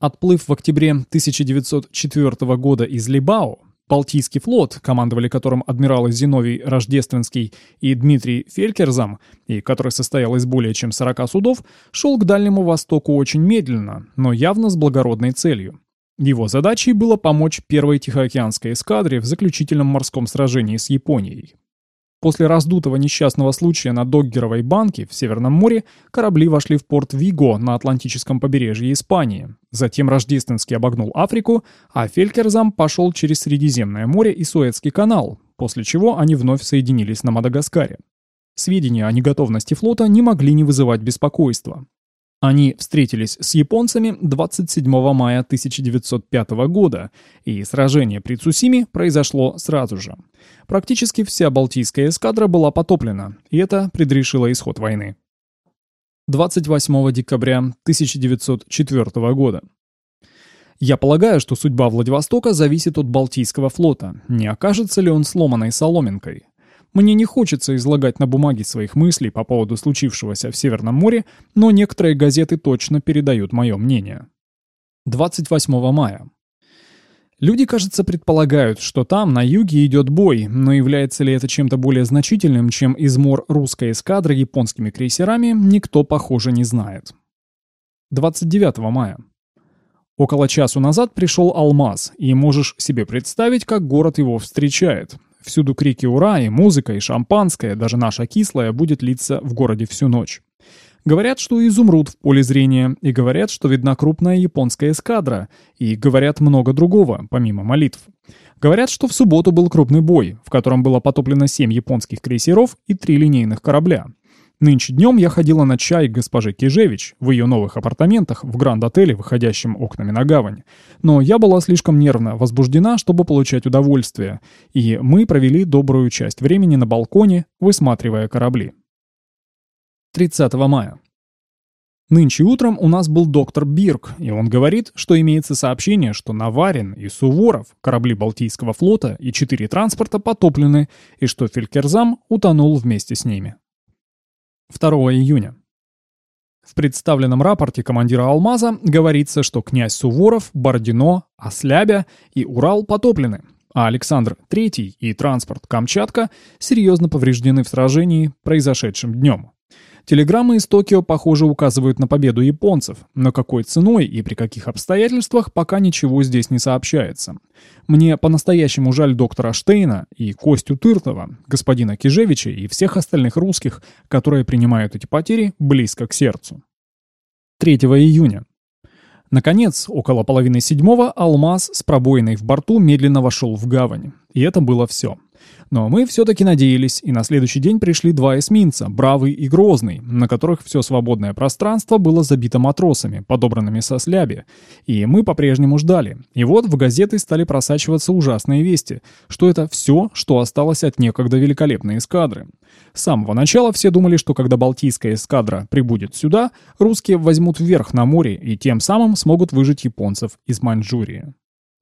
Отплыв в октябре 1904 года из Либао, Балтийский флот, командовали которым адмиралы Зиновий Рождественский и Дмитрий Фелькерзам, и который состоял из более чем 40 судов, шел к Дальнему Востоку очень медленно, но явно с благородной целью. Его задачей было помочь первой Тихоокеанской эскадре в заключительном морском сражении с Японией. После раздутого несчастного случая на Доггеровой банке в Северном море корабли вошли в порт Виго на Атлантическом побережье Испании. Затем Рождественский обогнул Африку, а Фелькерзам пошел через Средиземное море и Суэцкий канал, после чего они вновь соединились на Мадагаскаре. Сведения о неготовности флота не могли не вызывать беспокойства. Они встретились с японцами 27 мая 1905 года, и сражение при Цусиме произошло сразу же. Практически вся Балтийская эскадра была потоплена, и это предрешило исход войны. 28 декабря 1904 года. Я полагаю, что судьба Владивостока зависит от Балтийского флота. Не окажется ли он сломанной соломинкой? Мне не хочется излагать на бумаге своих мыслей по поводу случившегося в Северном море, но некоторые газеты точно передают мое мнение. 28 мая. Люди, кажется, предполагают, что там, на юге, идет бой, но является ли это чем-то более значительным, чем измор русской эскадры японскими крейсерами, никто, похоже, не знает. 29 мая. Около часу назад пришел Алмаз, и можешь себе представить, как город его встречает. Всюду крики «Ура!» и музыка, и шампанское, даже наша кислая, будет литься в городе всю ночь. Говорят, что изумруд в поле зрения, и говорят, что видна крупная японская эскадра, и говорят много другого, помимо молитв. Говорят, что в субботу был крупный бой, в котором было потоплено семь японских крейсеров и три линейных корабля. Нынче днем я ходила на чай к госпоже Кижевич в ее новых апартаментах в Гранд-отеле, выходящем окнами на гавань. Но я была слишком нервно возбуждена, чтобы получать удовольствие, и мы провели добрую часть времени на балконе, высматривая корабли. 30 мая. Нынче утром у нас был доктор Бирк, и он говорит, что имеется сообщение, что Наварин и Суворов, корабли Балтийского флота и четыре транспорта потоплены, и что Фелькерзам утонул вместе с ними. 2 июня. В представленном рапорте командира «Алмаза» говорится, что князь Суворов, Бородино, Ослябя и Урал потоплены, а Александр III и транспорт Камчатка серьезно повреждены в сражении, произошедшем днем. Телеграммы из Токио, похоже, указывают на победу японцев, но какой ценой и при каких обстоятельствах пока ничего здесь не сообщается. Мне по-настоящему жаль доктора Штейна и Костю Тыртова, господина Кижевича и всех остальных русских, которые принимают эти потери близко к сердцу. 3 июня. Наконец, около половины седьмого, «Алмаз» с пробоиной в борту медленно вошел в гавань. И это было все. Но мы все-таки надеялись, и на следующий день пришли два эсминца, Бравый и Грозный, на которых все свободное пространство было забито матросами, подобранными со сляби. И мы по-прежнему ждали. И вот в газеты стали просачиваться ужасные вести, что это все, что осталось от некогда великолепной эскадры. С самого начала все думали, что когда Балтийская эскадра прибудет сюда, русские возьмут вверх на море и тем самым смогут выжить японцев из Маньчжурии.